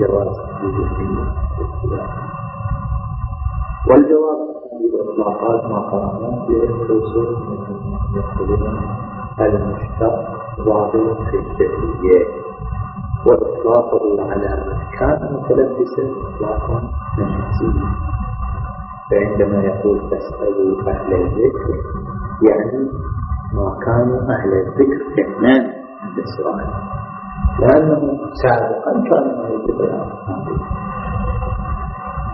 جواز والجواب بالإطلاقات ما قرأنا في من يقولون المشتق ظاهر في الجهلية. وإطلاقه على من كان متلبسا إطلاقا نفسيا فعندما يقول تسألوا أهل الذكر يعني ما كانوا أهل الذكر كمان عند السؤال لأنه سابقا كانوا ما يجب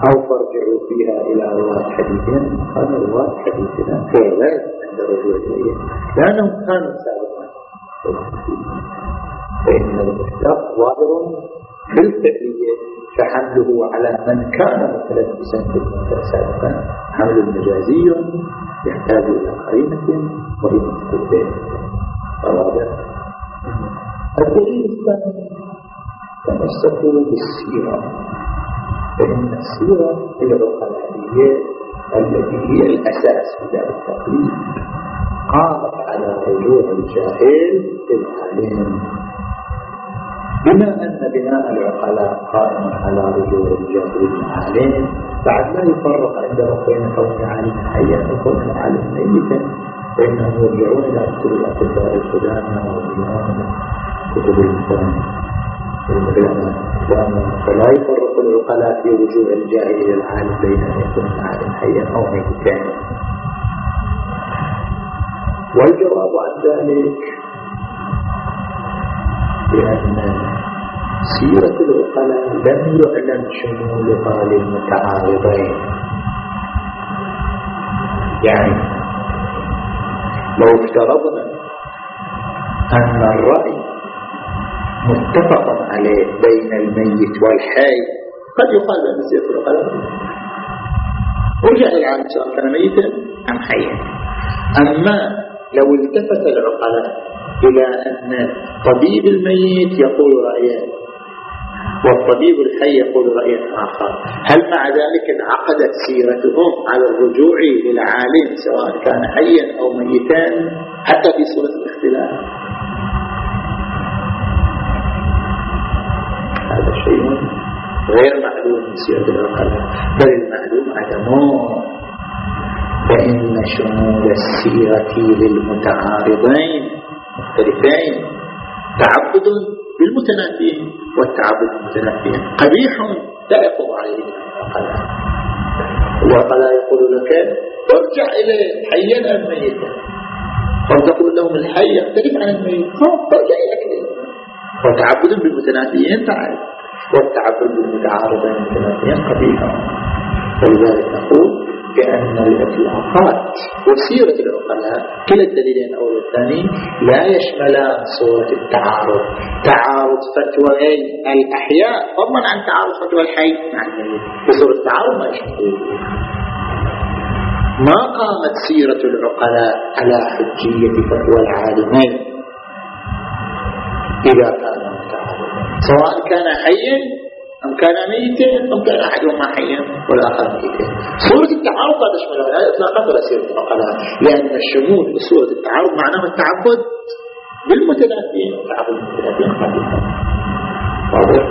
أو فارجعوا فيها إلى رواة حديثنا هذا رواة حديثنا فعلا عند الرجوع إليه لأنهم كانوا سابقا. فإن المشتق ظاهر في الفعلية. فحمله على من كان متلبسا في الموضوع سابقا. حمل مجازي يحتاج إلى قرينة وهي مفقودة واضح الدليل الثاني تمسكوا بالسيرة فإن السيرة هي التي هي الأساس في ذلك التقليد قامت على رجوع الجاهل العالم بما أن بناء العقلاء قائم على رجوع الجاهل العالم بعد لا يفرق عندهم بين كون عالم حيا وكون عالم ميتا فإنهم يرجعون إلى كتب الأطباء القدامى ويرجعون كتب الإنسان فلا يفرق العقلاء في رجوع الجاهل إلى العالم بين أن يكون العالم حيا أو ميتا والجواب عن ذلك بأن سيرة العقلاء لم يعلم شمولها للمتعارضين يعني لو افترضنا أن الرأي متفق عليه بين الميت والحي. قد يقال بأن سيرة القلم ورجع للعالم سواء كان ميتا أم حيا. أما لو التفت العقلاء إلى أن طبيب الميت يقول رأيا والطبيب الحي يقول رأيا آخر هل مع ذلك انعقدت سيرتهم على الرجوع للعالم سواء كان حيا أو ميتا؟ حتى في صورة الاختلاف. هذا شيء غير معلوم من سيرة العقلاء بل المعلوم عدمه. فإن شمول السيرة للمتعارضين مختلفين. تعبد بالمتنافين والتعبد بالمتنافين قبيح لا يقوم عليه العقلاء العقلاء يقول لك ارجع إليه حيا أم ميتا فتقول لهم الحي يختلف عن الميت. فارجع إليه وتعبد بالمتنافيين تعالى والتعبد بالمتعارضين المتنافيين قبيحة ولذلك نقول بأن الإطلاقات وسيرة العقلاء كلا الدليلين الأول والثاني لا يشملان صورة التعارض. تعارض فتوى الأحياء. فضلا عن تعارض فتوى الحي. يعني بصورة التعارض ما يشمل. ما قامت سيرة العقلاء على حجية فتوى العالمين. إذا كان سواء كان حيا أم كان ميتا أم كان أحدهما حيا والآخر ميتا. صورة التعارض لا تشملها لا إطلاقا ولا سيرة العقلاء لأن الشمول بصورة التعارض معناه التعبد بالمتنافين. التعبد بالمتنافين واضح؟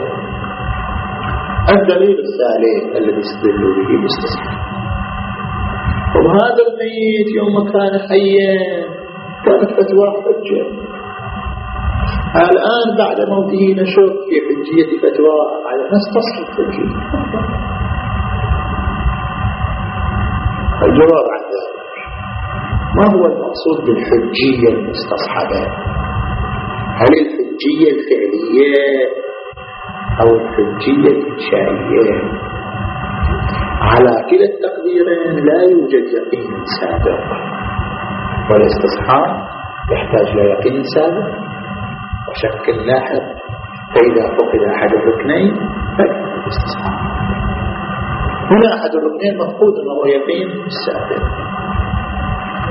الدليل الثالث الذي استدلوا به المستصحب وهذا الميت يوم كان حيا كانت فتوى حجة. الآن بعد موته نشك في حجية فتوى على نستصحب حجية. الجواب عن ذلك ما هو المقصود بالحجية المستصحبة؟ هل الحجية الفعلية أو الحجية الإنشائية على كلا التقديرين لا يوجد يقين سابق والاستصحاب يحتاج إلى يقين سابق. وشك لاحق فإذا فقد أحد الركنين فيكون الاستصحاب هنا أحد الركنين مفقود وهو يقين سابق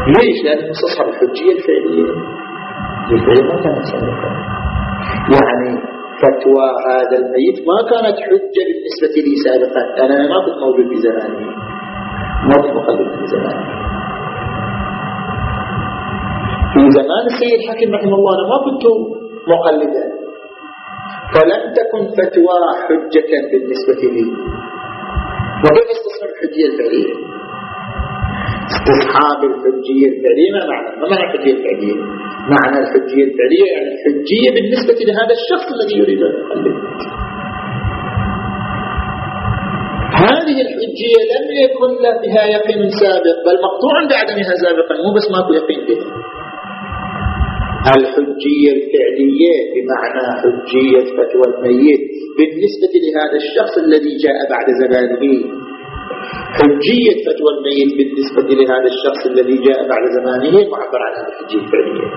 ليش؟ لأن مستصحب الحجية الفعلية. الفعلية ما كانت سابقة يعني فتوى هذا الميت ما كانت حجة بالنسبة لي سابقا. أنا ما كنت موجود في زماني. ما كنت مقلد في زماني. في زمان السيد الحكيم رحمه الله أنا ما كنت مقلدا فلم تكن فتوى حجة بالنسبة لي. وكيف استصحاب الحجية الفعلية. استصحاب الحجية الفعلية ما معنى؟ ما معنى الحجية الفعلية؟ معنى الحجية الفعلية يعني الحجية بالنسبة لهذا الشخص الذي يريد أن يقلد. هذه الحجية لم يكن بها يقين سابق بل مقطوع بعدمها سابقا مو بس ماكو يقين بها الحجية الفعلية بمعنى حجية فتوى الميت. بالنسبة لهذا الشخص الذي جاء بعد زمانه حجية فتوى الميت بالنسبة لهذا الشخص الذي جاء بعد زمانه معبر عن الحجية الفعلية.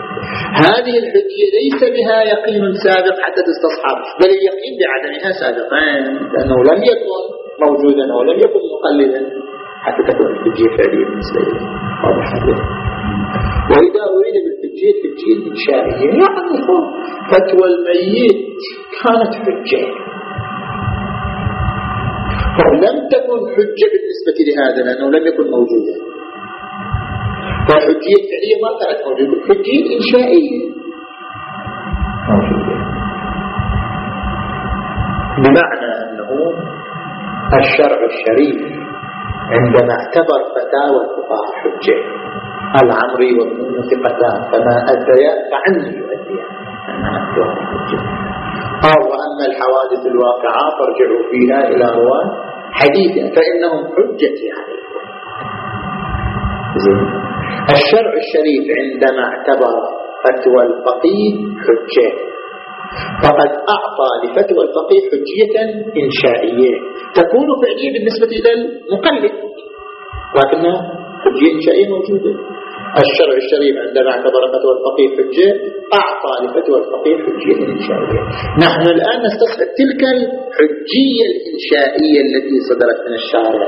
هذه الحجية ليس بها يقين سابق حتى تستصحب بل اليقين بعدمها سابقا لأنه لم يكن موجودا ولم يكن مقلدا حتى تكون الحجية الفعلية بالنسبة له واضح؟ وإذا أريد بالحجية الحجية الإنشائية يعني فتوى الميت كانت حجة. فلم تكن حجة بالنسبة لهذا لأنه لم يكن موجودا فالحجية الفعلية ما كانت موجودة الحجية الإنشائية موجودة. بمعنى أنه الشرع الشريف عندما اعتبر فتاوى الفقهاء حجة. العمري وابن ثقتان فما أدريا فعني يؤديان قال وأما الحوادث الواقعة فارجعوا فيها إلى رواه حديثا فإنهم حجتي عليكم. الشرع الشريف عندما اعتبر فتوى الفقيه حجة. فقد أعطى لفتوى الفقيه حجية إنشائية. تكون فعلية بالنسبة إلى المقلد لكنها حجية إنشائية موجودة. الشرع الشريف عندما اعتبر فتوى الفقيه حجة أعطى لفتوى الفقيه حجية إنشائية نحن الآن نستصحب تلك الحجية الإنشائية التي صدرت من الشارع.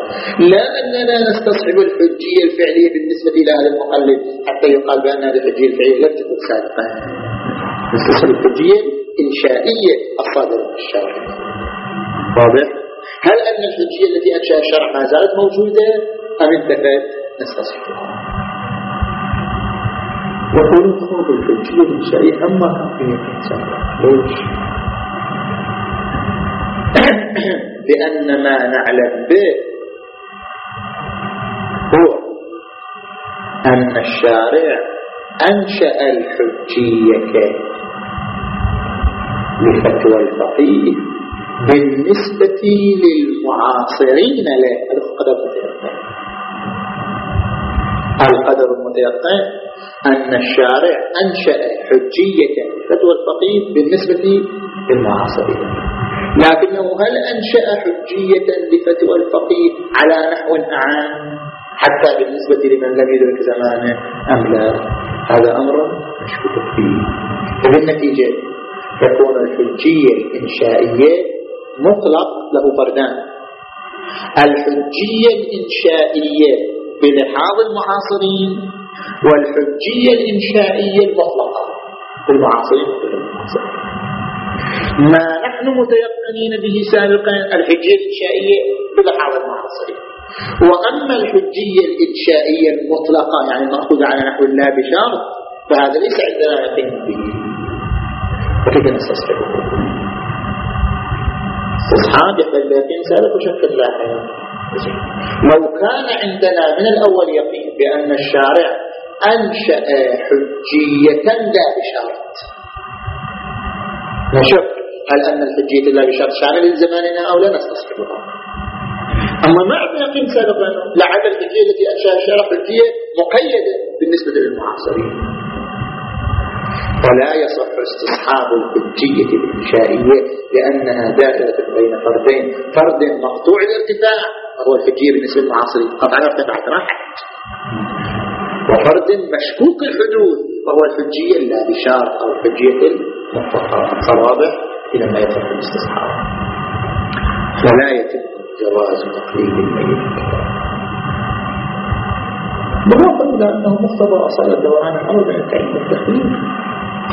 لا أننا نستصحب الحجية الفعلية بالنسبة إلى هذا المقلد حتى يقال بأن هذه الحجية الفعلية لم تكن سابقا نستصحب الحجية الإنشائية الصادرة من الشارع. واضح؟ هل أن الحجية التي أنشأ الشرع ما زالت موجودة؟ أم انتفت؟ نستصحبها يقولون خوض الحجية الإنشائية أما الإنسان ليش؟ لأن ما نعلم به هو أن الشارع أنشأ الحجية لفتوى الفقيه بالنسبة للمعاصرين له. القدر المتيقن. القدر المتيقن أن الشارع أنشأ حجية فتوى الفقيه بالنسبة للمعاصرين لكنه هل أنشأ حجية لفتوى الفقيه على نحو عام حتى بالنسبة لمن لم يدرك زمانه أم لا؟ هذا أمر مشكوك فيه. وبالنتيجة تكون الحجية الإنشائية مطلق له فردان. الحجية الإنشائية بلحاظ المعاصرين والحجية الإنشائية المطلقة في المعاصرين ما نحن متيقنين به سابقا الحجية الإنشائية بلحاظ المعاصرين وأما الحجية الإنشائية المطلقة يعني المأخوذة على نحو الله بشرط فهذا ليس عندنا يقين به. وكيف نستصحبه؟ استصحاب يحتاج يقين سابق وشك لاحق لو كان عندنا من الأول يقين بأن الشارع أنشأ حجية لا بشرط. نشوف هل أن الحجية لا بشرط شامل لزماننا أو لا؟ نستصحبها أما ما عندنا يقين سابقا لعل الحجية التي أنشأها الشرع حجية مقيدة بالنسبة للمعاصرين. فلا يصح استصحاب الحجية الإنشائية لأنها دائرة بين فردين. فرد مقطوع الارتفاع وهو الحجية بالنسبة للمعاصرين. قطعا ارتفعت راحت وفرد مشكوك الحدود وهو الحجية لا بشار أو الحجية المطلقة فواضح إلى ما يتم الاستصحاب فلا يتم جواز تقليد الميت. بالرغم إلى أنه مقتضى أصالة دوران الأمر بين التعليم والتقليد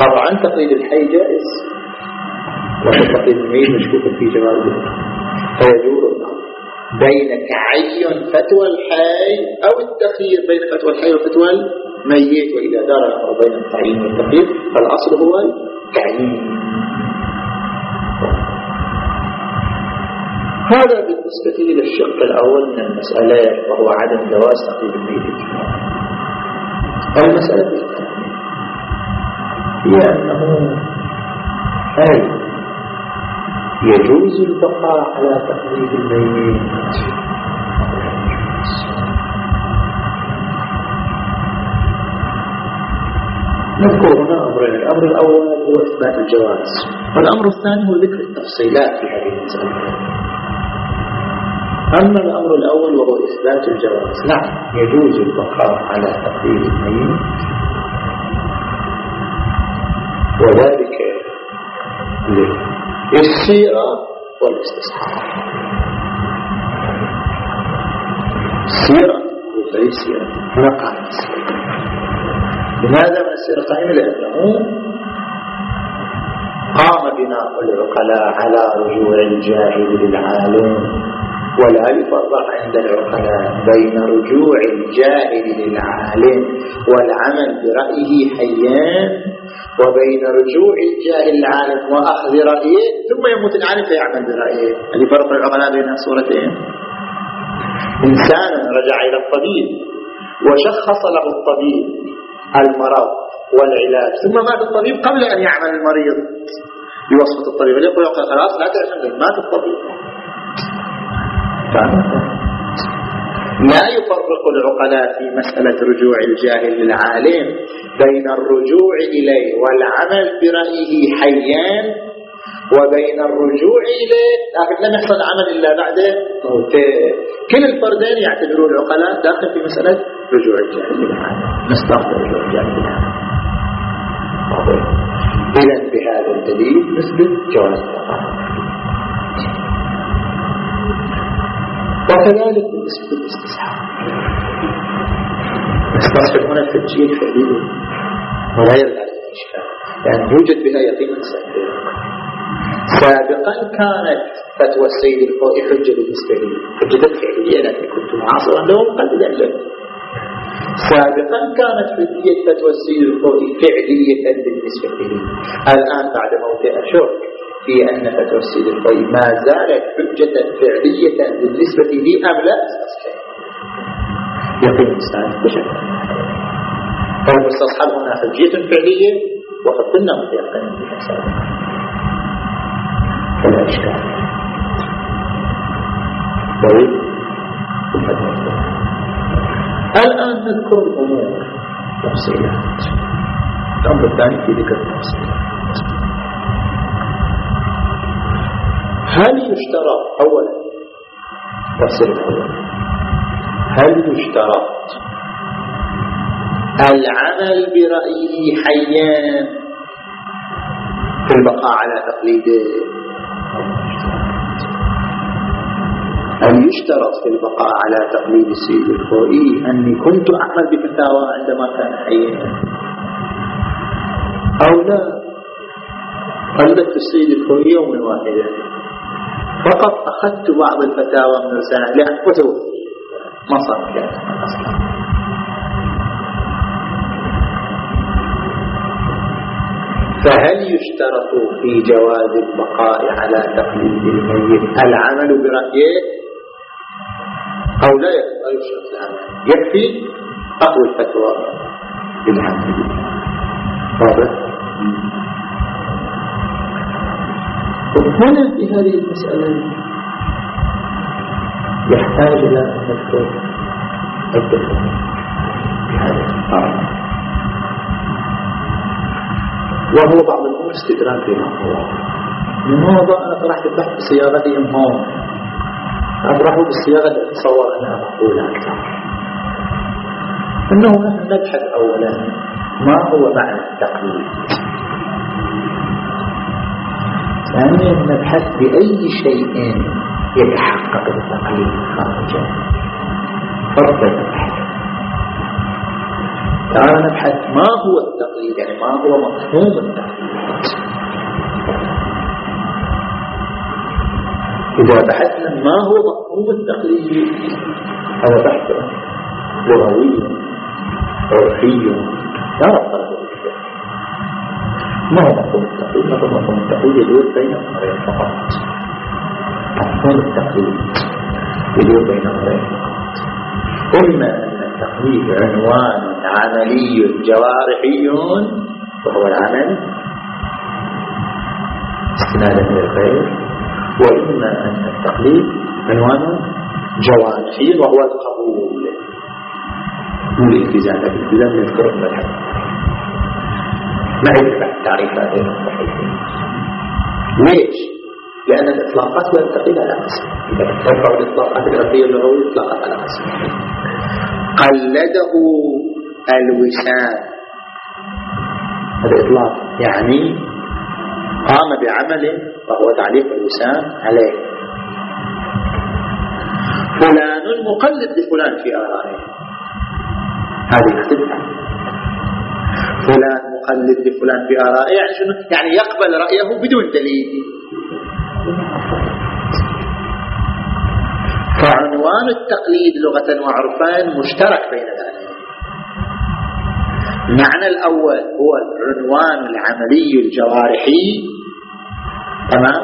طبعا تقليد الحي جائز وتقليد الميت مشكوك في جوازه فيدور بين تعين فتوى الحي أو التخيير بين فتوى الحي وفتوى الميت وإذا دار الأمر بين التعيين والتخيير فالأصل هو التعيين. هذا بالنسبة إلى الشق الأول من المسألة وهو عدم جواز تقليد الميت المسألة الثانية هي أنه هل يجوز البقاء على تقليد الميت نذكر هنا أمرين. الأمر الأول هو إثبات الجواز. والأمر الثاني هو ذكر التفصيلات في هذه المسألة. أما الأمر الأول وهو إثبات الجواز نعم يجوز البقاء على تقليد الميت وذلك السيرة وغير السيرة هنا قائمة السيرة. لماذا من السيرة قائمة؟ لأنه قام بناء العقلاء على رجوع الجاهل للعالم ولا يفرق عند العقلاء بين رجوع الجاهل للعالم والعمل برأيه حيان وبين رجوع الجاهل العالم وأخذ رأيه ثم يموت العالم فيعمل برأيه. هذه فرق العقلاء بين الصورتين إنسان رجع إلى الطبيب وشخص له الطبيب المرض والعلاج. ثم مات الطبيب قبل أن يعمل المريض. بوصفة الطبيب. يقول خلاص لا تعمل مات الطبيب. لا يفرق العقلاء في مسألة رجوع الجاهل للعالم بين الرجوع إليه والعمل برأيه حيان وبين الرجوع إليه. لكن لم يحصل عمل إلا بعد موته. كل الفردين يعتبرون العقلاء داخل في مسألة رجوع الجاهل للعالم. نستخدم رجوع الجاهل للعالم. إذا بهذا الدليل نثبت جواز وكذلك بالنسبة للاستصحاب نستصحب هنا التسجيل فعلي ولا يرجع للإشكال يعني يوجد بها يقين سابقا كانت فتوى السيد الخوئي حجة بالنسبة لي. حجة فعلية لكن كنت معاصرا له مقلدا له سابقا كانت حجية فتوى السيد الخوئي فعلية بالنسبة لي. الآن بعد موت أشك في أن فتوى السيد الطيب ما زالت حجة فعلية بالنسبة لي أم لا؟ يقين المستعد بشكل. فالمستصحب هنا حجية فعلية وقد قلنا بها سابقا فلا إشكال. طيب. الآن نذكر الأمور. تفصيلات. الأمر الثاني في ذكر التفصيلات. هل يشترط أولا تفسير الأول. هل يشترط العمل برأيه حيان في البقاء على تقليده هل يشترط في البقاء على تقليد السيد الخوئي أني كنت أعمل بفتاوى عندما كان حيا. أو لا؟ قلدت السيد الخوئي يوم واحدا. فقط أخذت بعض الفتاوى من رسالة لأن وتوفي ما صار. فهل يشترط في جواز البقاء على تقليد الميت العمل برأيه؟ أو لا يشترط العمل. يكفي أخذ الفتوى. بالعمل واضح؟ هنا في هذه المسألة يحتاج إلى أن نذكر عدة في هذا الأمر وهو بعض الأمور استدراك لما هو لماذا أنا طرحت البحث بصياغتهم هون أطرحه بالصياغة التي تصور أنها مقبولة أكثر أنه نحن نبحث أولا ما هو معنى التقليد. ثانيا نبحث بأي شيء يتحقق التقليد خارجا فرق البحث تعال نبحث ما هو التقليد يعني ما هو مفهوم التقليد إذا بحثنا ما هو مفهوم التقليد هذا بحث لغوي عرفي لا له ما هو مفهوم التقليد مفهوم التقليد يدور بين أمرين فقط مفهوم التقليد يدور بين أمرين إما التقليد عنوان عملي جوارحي وهو العمل استنادا للغير وإما أن التقليد عنوان جوارحي وهو القبول مو الالتزام الالتزام يذكر المذهب نعرف تعريفات ليش؟ لأن الإطلاقات لا تقل على قسم إذا ترفع الإطلاقات الغربية اللغوية إطلاقات على قسم قلده الوسام. هذا إطلاق. يعني قام بعمل وهو تعليق الوسام عليه. فلان مقلد لفلان في آرائه. هذه اختلفة فلان مقلد لفلان في آرائه يعني شنو؟ يعني يقبل رأيه بدون دليل. فعنوان التقليد لغة وعرفا مشترك بين ذلك. المعنى الأول هو العنوان العملي الجوارحي. تمام؟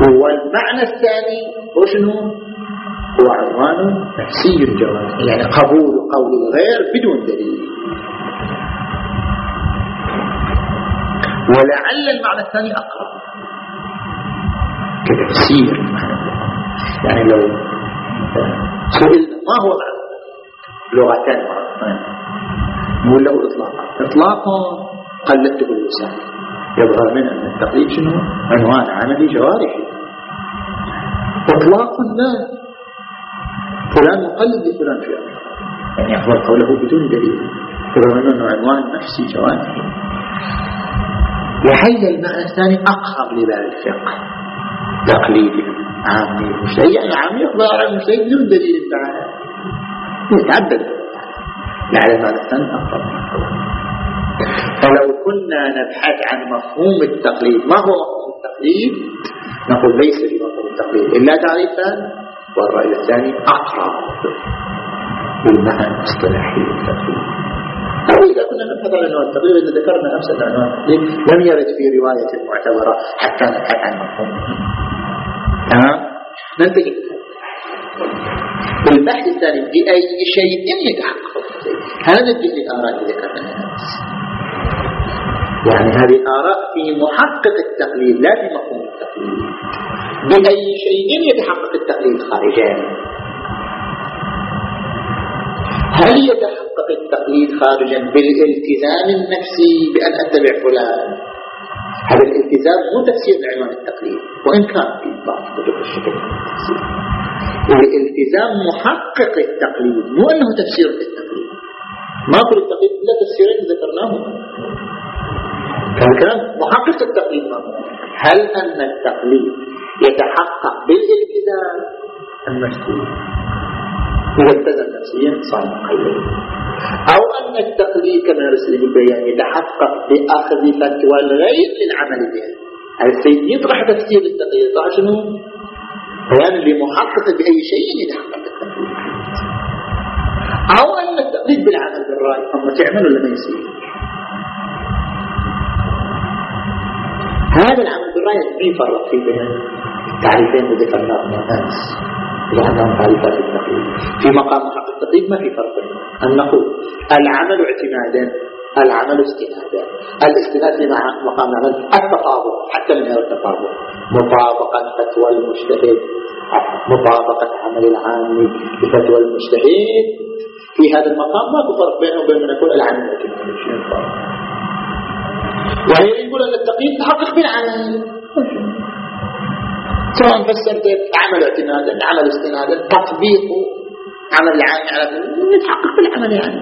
والمعنى الثاني هو شنو؟ هو عنوان نفسي الجوارحي يعني قبول قول الغير بدون دليل. ولعل المعنى الثاني أقرب. كتفسير يعني لو سئلنا ما هو معنى لغتان نقول له إطلاقا. إطلاقا قلدته باللسان يظهر من أن التقليد شنو؟ عنوان عملي جوارحي. إطلاقا لا. فلان مقلد لفلان في يعني يقبل قوله بدون دليل. يظهر أنه عنوان نفسي جوارحي. لحل المعنى الثاني أقرب لباب الفقه. تقليدي عامي مجتهد يعني عامي يقبل على بدون دليل تعالى يتعدد لعل هذا الثاني أفضل فلو كنا نبحث عن مفهوم التقليد ما هو مفهوم التقليد؟ نقول ليس بمفهوم التقليد. إلا تعريفان والرأي الثاني أقرب بالمعنى الاصطلاحي للتقليد. أو إذا كنا نبحث عن عنوان التقليد إذا ذكرنا نفس العنوان لم يرد في رواية معتبرة حتى نبحث عن مفهومه تمام؟ ننتهي البحث الثاني بأي شيء يتحقق هذا الجزء الآراء اللي ذكرناها؟ يعني هذه آراء في محقق التقليد لا في مفهوم التقليد. بأي شيء يتحقق التقليد خارجا؟ هل يتحقق التقليد خارجا بالالتزام النفسي بأن أتبع فلان؟ هذا الالتزام مو تفسير لعنوان التقليد وإن كان في بعض كتب الشكل الالتزام محقق التقليد مو أنه تفسير للتقليد. ما كل التقليد إلا تفسيرين ذكرناهما كان كلام محقق التقليد ما هل أن التقليد يتحقق بالالتزام المشتوي إذا التزم نفسيا صار مقلد أو أن التقليد كما يرسل البيان يتحقق بأخذ فتوى الغير للعمل بها السيد يطرح تفسير التقليد يطرح شنو؟ بيان لمحقق بأي شيء يتحقق التقليد أو أن التقليد بالعمل بالرأي أما تعمل ولا ما يصير؟ هذا العمل بالرأي ما يفرق فيه بين التعريفين اللي ذكرناهما أمس لأنهم تعريفات التقليد في مقام محقق التقليد ما في فرق أن نقول العمل اعتمادا العمل استنادا الاستناد في مقام العمل التطابق حتى من هذا التطابق. مطابقة فتوى المجتهد مطابقة عمل العام بفتوى المجتهد. في هذا المقام ما فرق بينه وبين من يقول العمل وهي يقول أن التقييد تحقق بالعمل. سواء فسرت عمل اعتمادا عمل استنادا تطبيق عمل العام على يتحقق بالعمل يعني.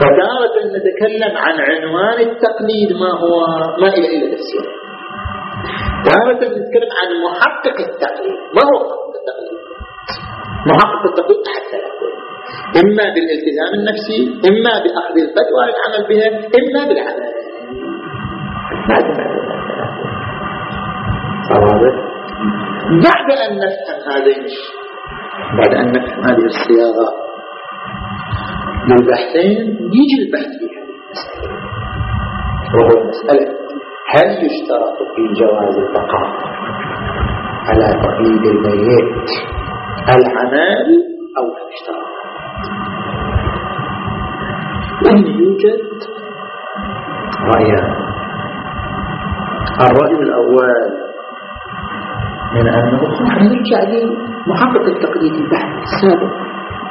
فتارة نتكلم عن عنوان التقليد ما هو ما إلى إلا تفسير. تارة نتكلم عن محقق التقليد. ما هو محقق التقليد؟ محقق التقليد أحد ثلاثة إما بالالتزام النفسي إما بأخذ الفتوى للعمل بها إما بالعمل. بعد أن نفهم هذين بعد أن نفهم هذه الصياغة للبحثين يجي البحث في هذه المسألة. وهو المسألة هل يشترط في جواز البقاء على تقليد الميت العمل أو لا يشترط؟ وإن يوجد رأيان الرأي الأول من أنه نحن نرجع لمحقق التقليد البحث. السابق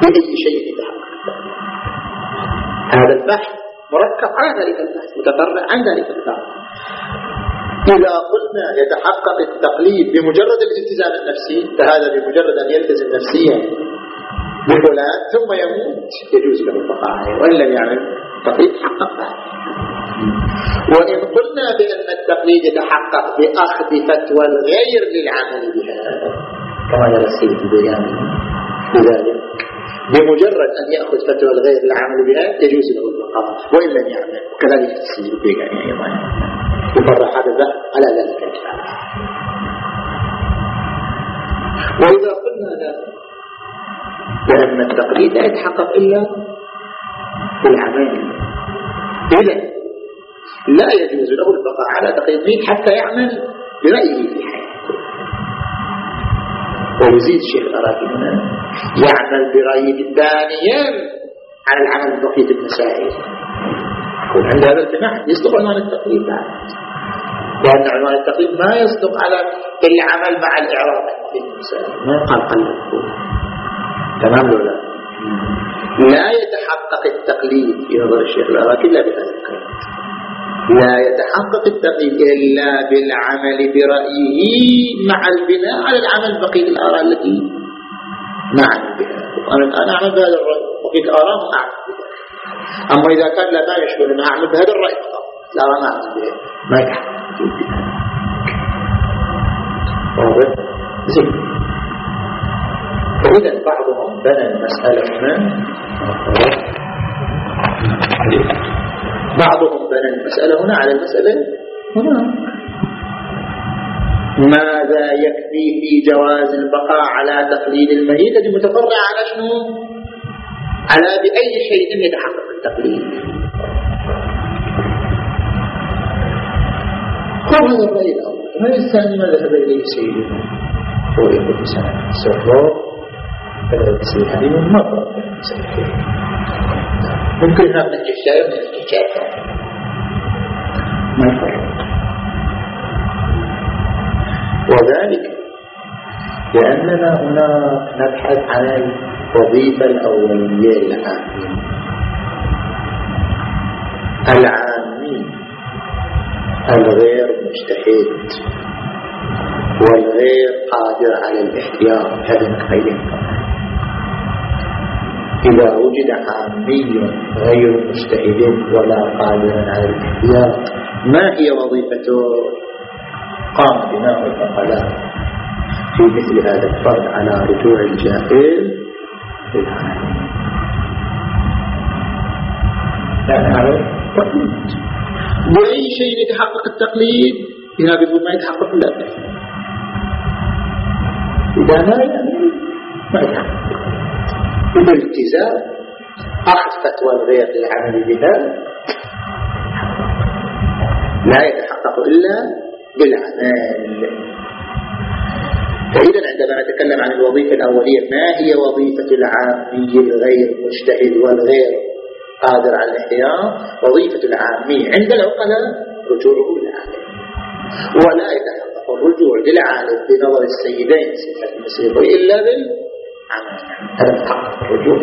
بأي شيء يتحقق. هذا البحث مركب على ذلك البحث متفرع عن ذلك البحث. إذا قلنا يتحقق التقليد بمجرد الالتزام النفسي فهذا بمجرد أن يلتزم نفسيا. بفلان ثم يموت يجوز له البقاء عليه وإن لم يعمل تقليد حقق ذلك وإن قلنا بأن التقليد يتحقق بأخذ فتوى الغير للعمل بها كما يرى السيد البياني لذلك بمجرد أن يأخذ فتوى الغير للعمل بها يجوز له البقاء وإن لم يعمل وكذلك السيد البياني أيضا. يفرح هذا البحث على ذلك الكلام. وإذا قلنا بأن التقليد لا يتحقق إلا بالعمل إذا لا يجوز له البقاء على تقييد حتى يعمل برأيه. في حياته ويزيد الشيخ الأراكي هنا يعمل برأيه ثانيا على العمل بقية المسائل. يكون عند هذا الجماح يصدق عنوان التقليد بعد. لأن عنوان التقليد ما يصدق على العمل مع الإعراب في المسائل. ما يقال قلب. تمام ولا لا؟ لا يتحقق التقليد في نظر الشيخ الأراكي إلا بهذا الكلام لا يتحقق التقييد إلا بالعمل برأيه مع البناء على العمل بقية الآراء التي نعمل بها. أنا الآن أعمل بهذا الرأي بقية الآراء ما أعمل بها. أما إذا كان لا ما يشمل أن أعمل بهذا الرأي فقط لا ما أعمل بها. ما يتحقق واضح زين. فإذا بعضهم بنى المسألة هنا بعضهم بنى المسألة هنا على المسألة هنا. ماذا يكفي في جواز البقاء على تقليد الميت الذي متفرع على شنو؟ على بأي شيء يتحقق التقليد. خذ هذا الرأي الأول الرأي الثاني ما ذهب إليه سيدنا هو يقول سنة. سرور فلا هذه من مرة. ممكن هذا من من الجشاية ما يفرق. وذلك لأننا هنا نبحث عن الوظيفة الأولية للعامين العامين الغير مجتهد والغير قادر على الاحتياط. هذا نقيم إذا وجد عامي غير مجتهد ولا قادر على الإحتياط ما هي وظيفته؟ قام بناء العقلاء في مثل هذا الفرد على رجوع الجاهل للعالم يعني هذا تقليد بأي شيء يتحقق التقليد؟ إذا بدون ما يتحقق لا إذا لا يعني ما يتحقق. بالالتزام أخذ فتوى الغير للعمل بها. لا يتحقق إلا بالعمل. فإذا عندما نتكلم عن الوظيفة الأولية ما هي وظيفة العامي الغير مجتهد والغير قادر على الإحياء وظيفة العامي عند العقلاء رجوعه للعالم ولا يتحقق الرجوع للعالم بنظر السيدين سيدنا المسيح إلا بالعمل هذا يتحقق الرجوع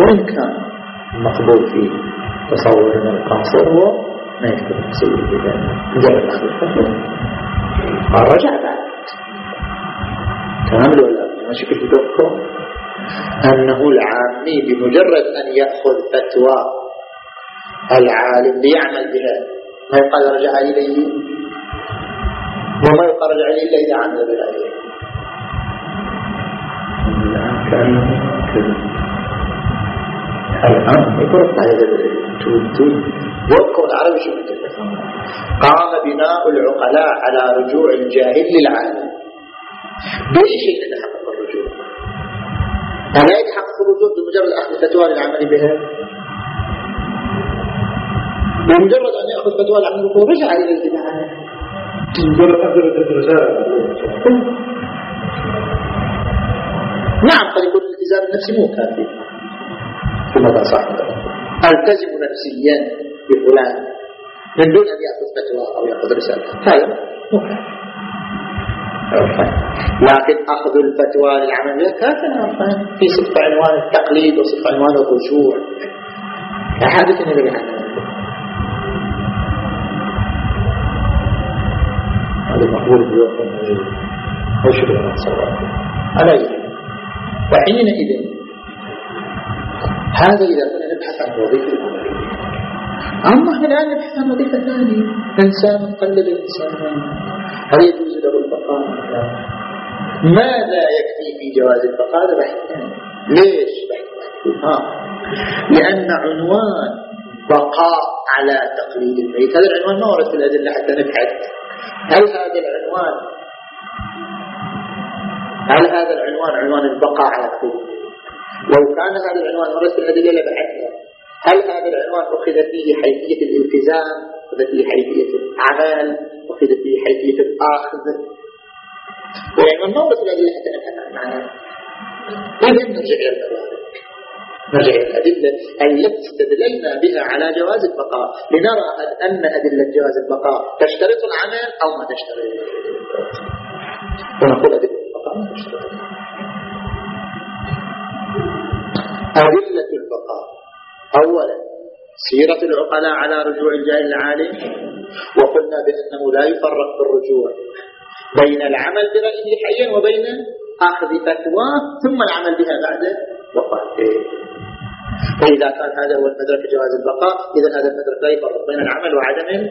وإن كان مقبول في تصورنا القاصر هو ما يكتب السيد بذلك مجرد قال رجع بعد. كامل ولا ما شكل بدوكم أنه العامي بمجرد أن يأخذ فتوى العالم ليعمل بها ما يقال رجع إليه؟ وما يقال رجع إليه إلا إذا عمل بها الآن العربي شو قام بناء العقلاء على رجوع الجاهل للعالم. بأي شيء يتحقق الرجوع؟ ألا يتحقق الرجوع بمجرد أخذ فتوى للعمل بها؟ بمجرد أن يأخذ فتوى للعمل بها رجع إلى الجماعة. مجرد أخذ الرسالة نعم قد يكون الالتزام النفسي مو كافي. كما صح ألتزم نفسيا بفلان من دون أن يأخذ فتوى أو يأخذ رسالة. هذا مو كافي. لكن أخذ الفتوى للعمل بها في صدق عنوان التقليد وصدق عنوان الرجوع. لا حاجة إلى العمل هذا مقبول بيوم وش بنا نتصور على وحينئذ هذا إذا كنا نبحث عن وظيفة العملية أما إحنا الآن نبحث عن وظيفة ثانية إنسان قلد إنسان هل يجوز له البقاء؟ ماذا يكفي في جواز البقاء؟ هذا بحث ليش بحث ها لأن عنوان بقاء على تقليد الميت هذا العنوان ما ورد في الأدلة حتى نبحث. هل هذا العنوان هل هذا العنوان عنوان البقاء على تقليد لو كان هذا العنوان في الأدلة لبحثنا هل هذا العنوان أخذ فيه حيثية الالتزام؟ أخذ فيه حيثية العمل؟ أخذ فيه حيثية الآخذ؟ والعنوان ما وصل إلى حتى نفهم معناه إذن نرجع إلى الأدلة نرجع إلى الأدلة التي استدللنا بها على جواز البقاء؟ لنرى هل أن أدلة جواز البقاء تشترط العمل أو ما تشترط؟ ونقول أدلة. أدلة البقاء أولا سيرة العقلاء على رجوع الجاهل العالم وقلنا بأنه لا يفرق في الرجوع بين العمل برأيه حيا وبين أخذ فتواه ثم العمل بها بعد وفاته فإذا كان هذا هو المدرك جواز البقاء إذا هذا المدرك لا يفرق بين العمل وعدم العمل.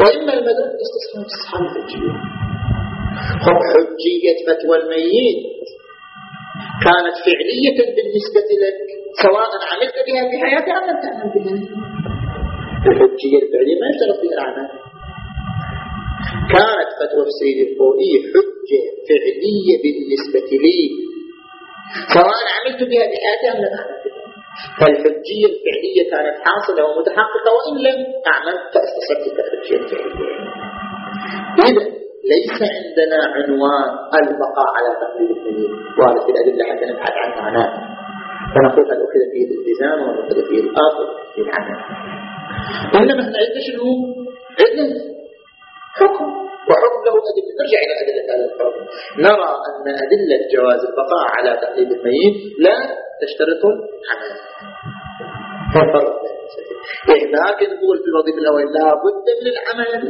وإما المدرك استصحاب استصحاب الحجية حجية فتوى الميت. كانت فعلية بالنسبة لك سواء عملت بها في حياتك أم لم تعمل بها. الحجية الفعلية ما يشترط فيها العمل. كانت فتوى السيد الخوئي حجة فعلية بالنسبة لي. سواء عملت بها في حياتي أم لم أعمل بها. فالحجية الفعلية كانت حاصلة ومتحققة وإن لم أعمل فاستسبت الحجية الفعلية. إذا ليس عندنا عنوان البقاء على تقليد الدليل وهذا في الأدلة حتى نبحث عن معناه فنقول هل أخذ فيه الالتزام وهل أخذ فيه الآخر في العمل إنما إحنا عندنا شنو؟ عندنا حكم وحكم له أدلة. نرجع إلى أدلة هذا الحكم نرى أن أدلة جواز البقاء على تقليد الميت لا تشترط العمل. فالفرق بين لكن نقول في الوظيفة الأول لا بد من العمل.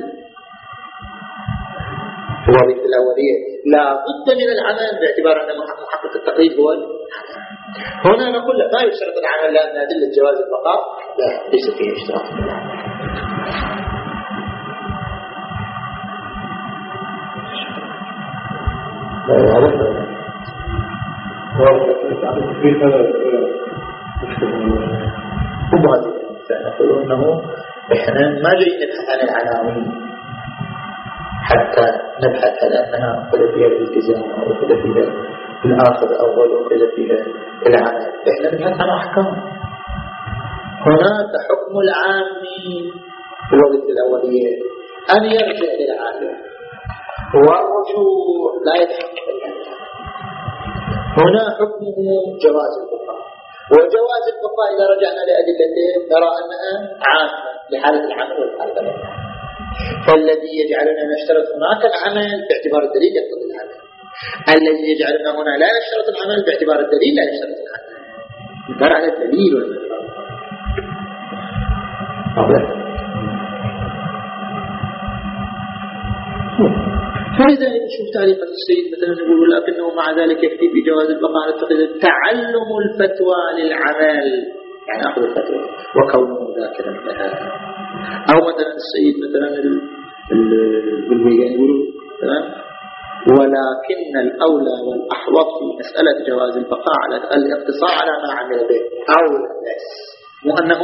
الوظيفة الأولية. لا بد من العمل باعتبار أن محقق التقليد هو هنا نقول لا يشترط العمل لأن أدلة جواز البقاء لا ليس فيه اشتراط نقول إنه إحنا ما نبحث عن العناوين. حتى نبحث هل أنها أخذ فيها الالتزام أو أخذ فيها الآخر أول أخذ فيها العمل إحنا نبحث عن أحكام. هناك حكم العام في الوظيفة الأولية أن يرجع للعالم. والرجوع لا يتحقق. هنا حكمه جواز البقاء. وجواز البقاء إذا رجعنا لأدلته نرى أنها عامة لحالة العمل والحالة. فالذي يجعلنا نشترط هناك العمل باعتبار الدليل يقتضي العمل الذي يجعلنا هنا لا نشترط العمل باعتبار الدليل لا يشترط العمل. نرى على الدليل فلذلك نشوف تعليق السيد مثلا يقول ولكنه مع ذلك يكفي بجواز البقاء على التقليد. تعلم الفتوى للعمل. يعني أخذ الفتوى. وكونه ذاكرا لها. أو مثلا السيد مثلا بالويان يقول تمام ولكن الأولى والأحوط في مسألة جواز البقاء على الاقتصار على ما عمل به. أولى بس مو أنه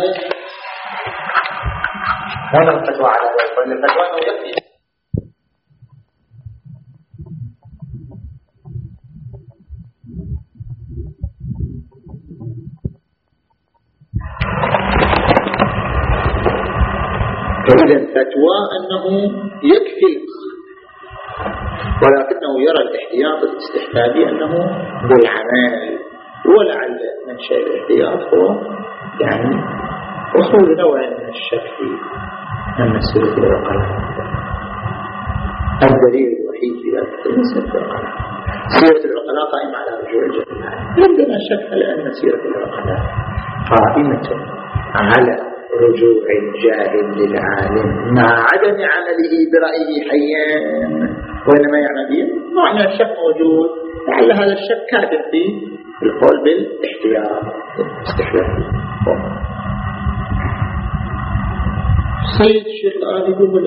هذا الفتوى على ذلك. الفتوى أنه يكفي. ولكنه يرى الاحتياط الاستحبابي أنه بالعمل ولعل منشأ الاحتياط هو يعني وصول نوع من الشك في أن السلوك العقلاء الدليل الوحيد في ذلك ليس العقلاء سيرة العقلاء قائمة على رجوع الجمال عندنا شك لأن سيرة العقلاء قائمة على رجوع الجاهل للعالم. مع عدم عمله برأيه حيا. وإنما يعمل به نوع من الشك موجود لعل هذا الشك كافر في القول الاستحلال سيد الشيخ الآن يقول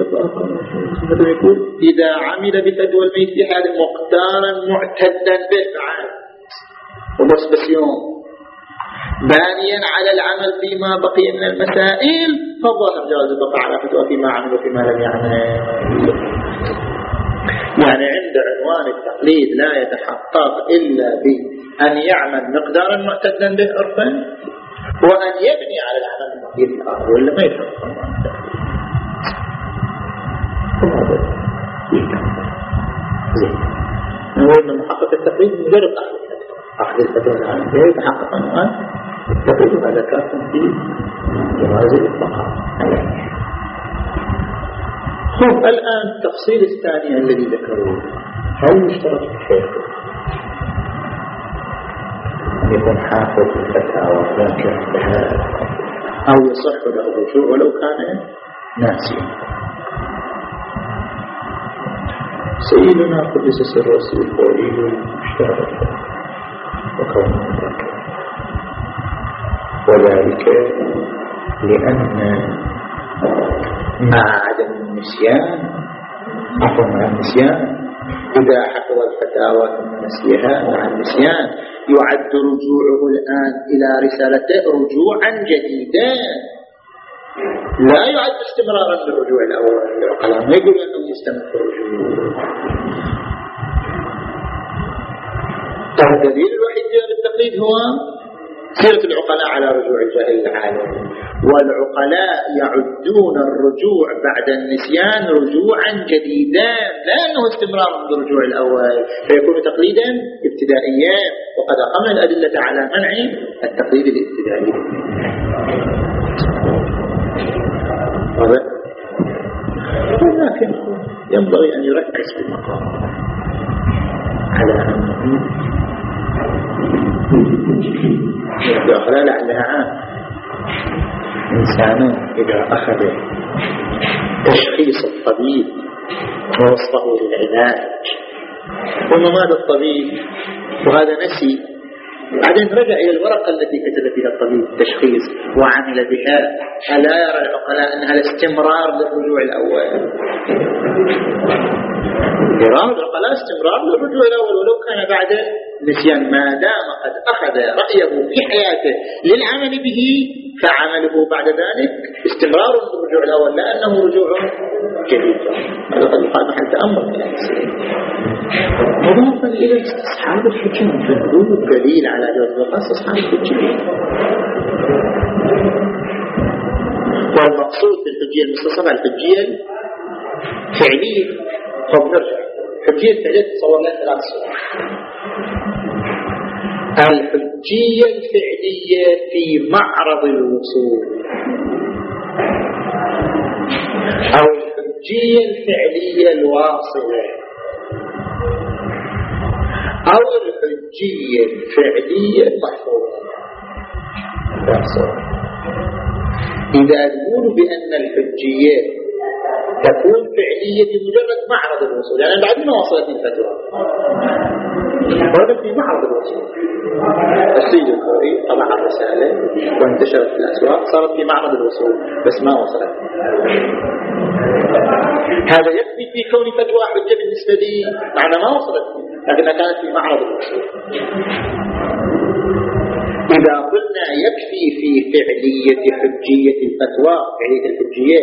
يقول إذا عمل بفتوى الميت في حال مقدارا معتدا به. وبس بس يوم بانيا على العمل فيما بقي من المسائل فالظاهر جواز البقاء على فتوى فيما عمل وفيما لم يعمل. يعني عند عنوان التقليد لا يتحقق إلا بأن يعمل مقدارا معتدا به عرفا وأن يبني على العمل المقيد الآخر ولا ما يتحقق. أن محقق التقليد مجرد أخذ الفتوى العامة يتحقق عنوان التقليد هذا كاف في جواز البقاء خب الآن التفصيل الثاني الذي ذكروه. هل يشترط أن يكون حافظ الفتاوى ذاكر لها أو يصح له الرجوع ولو كان ناسيا. سيدنا قدس سر رسول القولي اشترط وكونه ذاكر وذلك لأن مع عدم النسيان عفوا مع النسيان إذا حفظ الفتاوى ثم نسيها مع النسيان يعد رجوعه الآن إلى رسالته رجوعا جديدا. لا يعد استمرارا للرجوع الأول العقلاء ما يقول أنه يستمر في الرجوع. الدليل الوحيد للتقليد هو سيرة العقلاء على رجوع الجاهل العالم والعقلاء يعدون الرجوع بعد النسيان رجوعا جديدا. لا أنه استمرار بالرجوع الأول. فيكون تقليدا ابتدائيا. وقد أقمنا الأدلة على منع التقليد الابتدائي. ولكن ينبغي أن يركز في المقام. على أنه الأخرى لعلها عام إنسان إذا أخذ تشخيص الطبيب ووصفه للعلاج. ثم مات الطبيب؟ وهذا نسي. بعدين رجع إلى الورقة التي كتب فيها الطبيب تشخيص وعمل بها. ألا يرى العقلاء أنها الاستمرار للرجوع الأول؟ إرادة العقلاء استمرار للرجوع الأول ولو كان بعد نسيان ما دام قد أخذ رأيه في حياته للعمل به فعمله بعد ذلك استمرار بالرجوع الأول لأنه رجوع جديد. هذا قد يقال محل تأمل مضافا إلى استصحاب الحكم. فنقول الدليل على جواز الوقاص استصحاب الحكم. والمقصود بالحجية المستصحبة الحجية الفعلية. طب نرجع الحجية الفعلية تصور لها ثلاث صور الحجية الفعلية في معرض الوصول. أو الحجية الفعلية الواصلة أو الحجية الفعلية المحفوظة إذا نقول بأن الحجية تكون فعلية بمجرد معرض الوصول. يعني بعد ما وصلت الفتوى. هذا في معرض الوصول. السيد الكوري طبع الرسالة وانتشرت في الأسواق. صارت في معرض الوصول بس ما وصلت. هذا يكفي في كون فتوى حجة بالنسبة لي. معنى ما وصلت. لكنها كانت في معرض الوصول. إذا قلنا يكفي في فعلية حجية الفتوى فعلية الحجية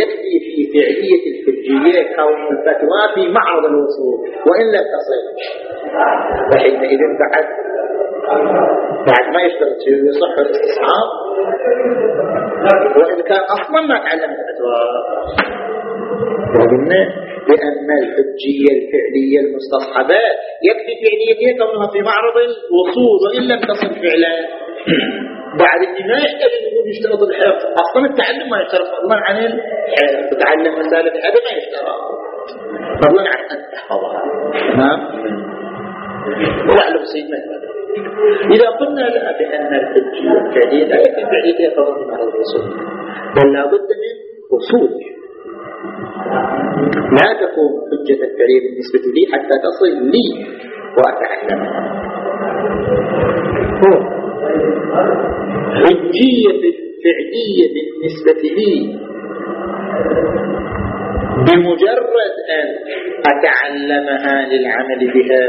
يكفي في فعلية الحجية كون الفتوى في معرض الوصول وإن لم تصل فحينئذ بعد بعد ما يشترط يصح الاستصحاب وإن كان أصلا ما تعلم الفتوى. وقلنا بأن الحجية الفعلية المستصحبة يكفي فعليتها كونها في معرض الوصول وإن لم تصل فعلا. بعد ما يحتاج يقول يشترط الحفظ أصلا التعلم ما يشترط فضلا عن الحفظ تتعلم مسألة الحفظ ما يشترط. فضلا عن أن تحفظها. تمام ولعله سيدنا إذا قلنا لا بأن الحجية الفعلية لا يكفي فعليتها فضلا في معرض الوصول. بل لابد من وصول. لا تكون حجة فعلية بالنسبة لي حتى تصل لي وأتعلمها حجية فعلية بالنسبة لي. بمجرد أن أتعلمها للعمل بها.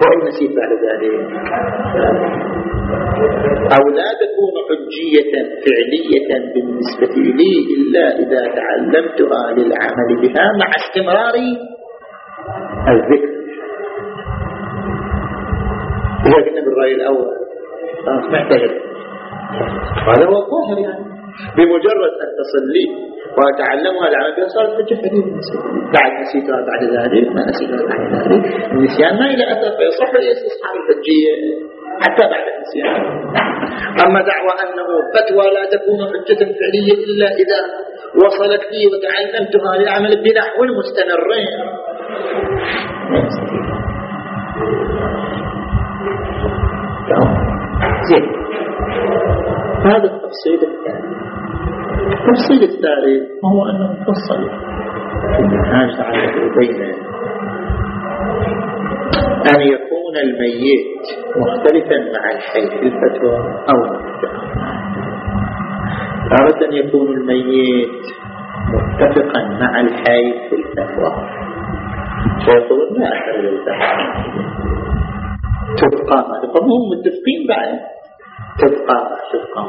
وإن نسيت بعد ذلك. أو لا تكون حجية فعلية بالنسبة لي إلا إذا تعلمتها للعمل بها مع استمرار الذكر. إذا كنا بالرأي الأول خلاص محتاج هذا هو الظاهر يعني. بمجرد أن تصل لي وأتعلمها العمل بها صارت حجة فعلية بعد نسيتها بعد ذلك ما نسيتها بعد ذلك. النسيان ما إلى أثر فيصح الاستصحاب الحجية. حتى بعد النسيان. أما دعوى أنه فتوى لا تكون حجة فعلية إلا إذا وصلت لي وتعلمتها للعمل بنحو مستمرين. زين. هذا التفصيل الثاني. التفصيل الثالث هو أنه فصل في المنهاج تعالى بين أن يكون الميت مختلفا مع الحي. في الفتوى أو تارة يكون الميت متفقا مع الحي في الفتوى. فيقولون لا أثر للبحث تبقى ما هم متفقين بعد. تبقى ما تبقى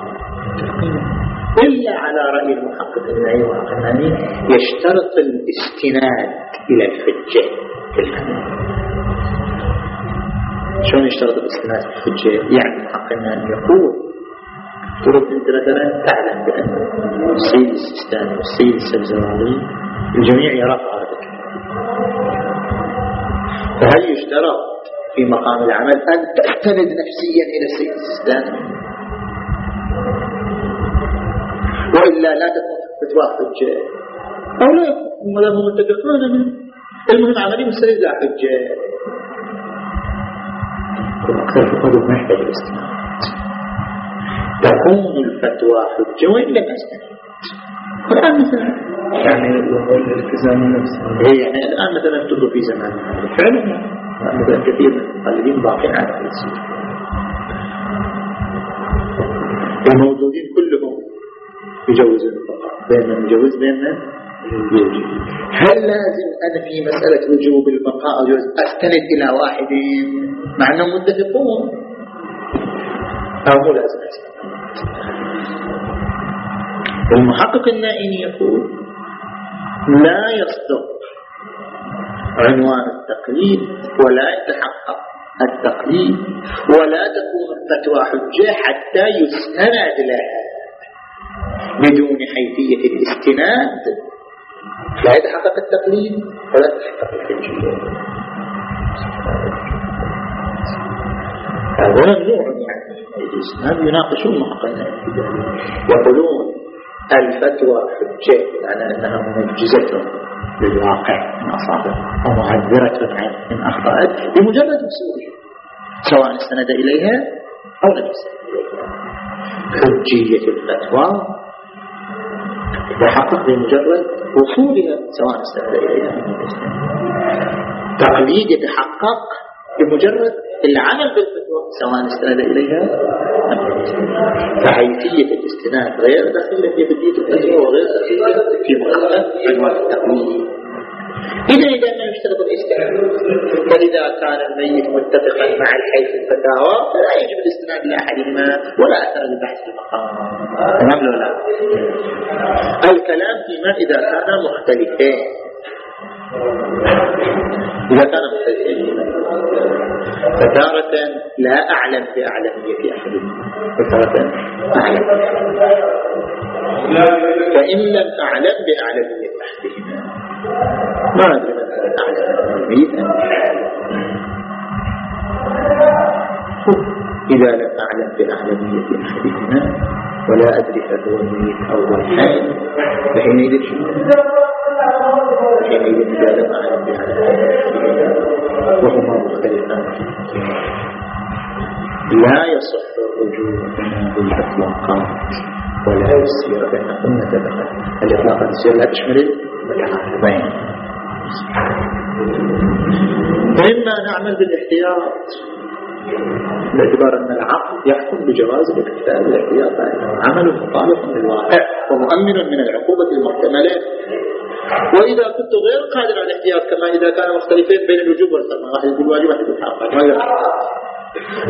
إلا على رأي المحقق النعيم والقناني يشترط الاستناد إلى الحجة الكلام شلون يشترط الاستناد في الحجة؟ يعني المحقق النعيم يقول ترد انت مثلا تعلم بأن السيد السيستاني والسيد السبزوالي الجميع يرى هذا فهل يشترط في مقام العمل أن تستند نفسيا إلى السيد السيستاني وإلا لا تكون فتوى حجة. أو لا هم متفقون. المهم عملي مستند لا حجة. أكثر فقد ما يحتاج الاستناد تكون الفتوى حجة وإن لم أستند الآن مثلا. يعني الالتزام نفسه هي يعني الآن مثلا تدر في زمان. فعلا مثلا كثير من المقلدين باقين على هذا السير الموجودين كلهم يجوزون البقاء بين من يجوز بين من هل لازم أنا في مسألة وجوب البقاء أستند إلى واحد؟ مع أنهم متفقون أو مو لازم أستند. المحقق النائني يقول لا يصدق عنوان التقليد ولا يتحقق التقليد ولا تكون الفتوى حجة حتى يستند لها بدون حيثية الاستناد. لا يتحقق التقليد ولا تتحقق الحجية هذا ممنوع يعني ما يناقشون ما قلنا. يقولون الفتوى حجة على أنها منجزة للواقع. إن أصابت ومعذرة إن أخطأت بمجرد وصولها سواء استند إليها أو لم يستند إليها. حجية الفتوى تحقق بمجرد وصولها سواء استند إليها. تقليد يتحقق بمجرد العمل بالفتوى سواء استند إليها يستند فحيثية الاستناد غير دخيلة في بدية الفتوى وغير دخيلة في مخالفة عنوان التقليد. إذا إذا ما يشترط الاستناد فإذا كان الميت متفقا مع الحي في الفتاوى فلا يجب الاستناد لأحدهما ولا أثر لبحث المقام. تمام ولا الكلام فيما إذا كان مختلفين إذا كان مختلفين فتارة لا أعلم بأعلمية أحدهما. فتارة أعلم. فإن لم أعلم بأعلمية أحدهما. ما إذا لم أعلم بأعلمية أحدهما ولا أدري هل هو أو هو الحي فحينئذ شنو؟ حينئذ إذا لم أعلم بأعلمية وهما مختلفان. لا يصح الرجوع بالإطلاقات ولا يسير بأنهن تدخل الإطلاقات السير لا تشمل المتعارضين فإما نعمل بالاحتياط باعتبار أن العقل يحكم بجواز الاكتفاء بالاحتياط فإنه عمل مطابق للواقع ومؤمن من العقوبة المحتملة. وإذا كنت غير قادر على الاحتياط كما إذا كان مختلفين بين الوجوب والفرض واحد يقول واجب واحد يقول حرام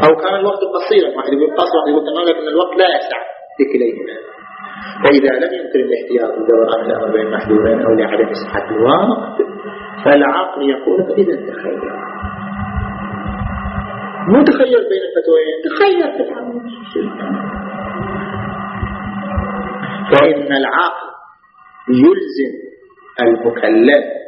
أو كان الوقت قصيرا واحد يقول قصر واحد يقول تمام لكن الوقت لا يسع لكليهما. فإذا لم يمكن الاحتياط بدوران الأمر بين محدودين أو لعدم صحة الوقت فالعقل يقول إذا تخير. مو تخير بين الفتوين. تخير في العمل فإن العقل يلزم المكلف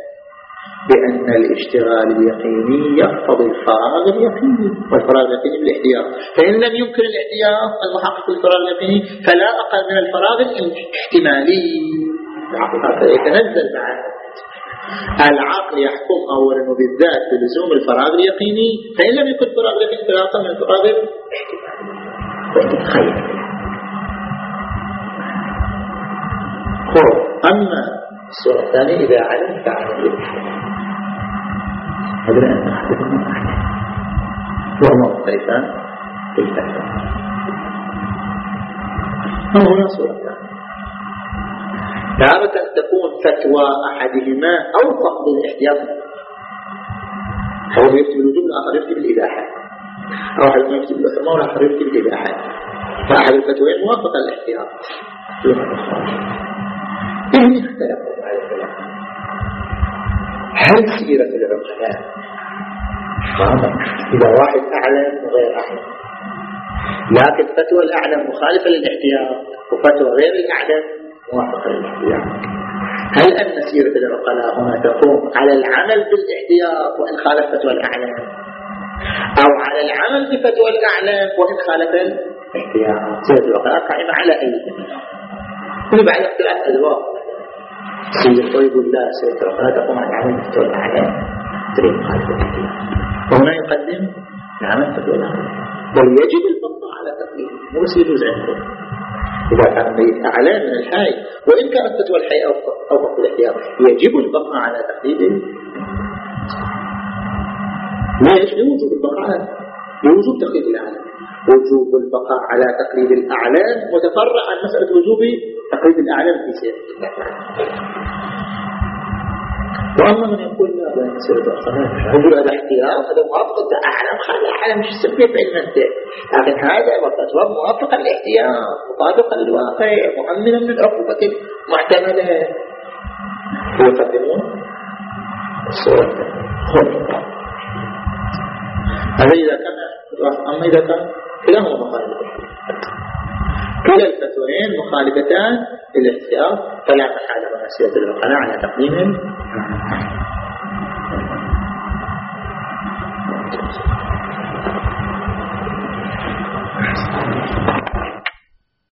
بأن الاشتغال اليقيني يقتضي الفراغ اليقيني. والفراغ اليقيني بالاحتياط فإن لم يمكن الاحتياط المحقق الفراغ اليقيني فلا أقل من الفراغ الاحتمالي. العقل يتنزل معه. العقل يحكم أولا وبالذات بلزوم الفراغ اليقيني. فإن لم يكن الفراغ اليقيني فلا أقل من الفراغ الاحتمالي أما الصورة الثانية إذا علم فعلم أدري أن أحدهما أحد وهما مختلفان في الفتوى هنا صورة تارة تكون فتوى أحدهما أوفق بالاحتياط هو يكتب الوجوب الآخر يكتب الإباحة أو أحد يكتب الحرمة والآخر يكتب الإباحة فأحد الفتوين موافق الاحتياط اختلفوا على هل سيرة العقلاء إذا واحد أعلم وغير أعلم. لكن فتوى الأعلم مخالفة للاحتياط وفتوى غير الأعلم موافقة للاحتياط. هل أن سيرة العقلاء هنا تقوم على العمل بالاحتياط وإن خالف فتوى الأعلم؟ أو على العمل بفتوى الأعلم وإن خالف الاحتياط؟ سيرة العقلاء قائمة على أي؟ كل بعد اختلاف أذواق سيد يقول لا سيد العقلاء تقوم على العمل بفتوى الأعلم تريد مخالفة الاحتياط وهنا يقدم العمل فتوى الأعلم بل يجب البقاء على تقليده مو بس يجوز عنده إذا كان الميت أعلى من الحي وإن كانت فتوى الحي أوفق الاحتياط يجب البقاء على تقليده ليش؟ لوجوب البقاء لوجوب تقليد الأعلام وجوب البقاء على تقليد الأعلام متفرع عن مسألة وجوب تقليد الأعلام في سير وأما من يقول لا لا يصير يقول هذا احتياط هذا موافق اعلم خلي اعلم مش سبب علم انت لكن هذا فتوى موافقا للاحتياط مطابقا للواقع مؤمنا من العقوبه المحتمله ويقدمون الصورة. الثانية هذا إذا كان أما إذا كان كلاهما مخالفتان كلا الفتوين مخالفتان للاختيار فلا محالة من أسئلة العقلاء على تقديمهم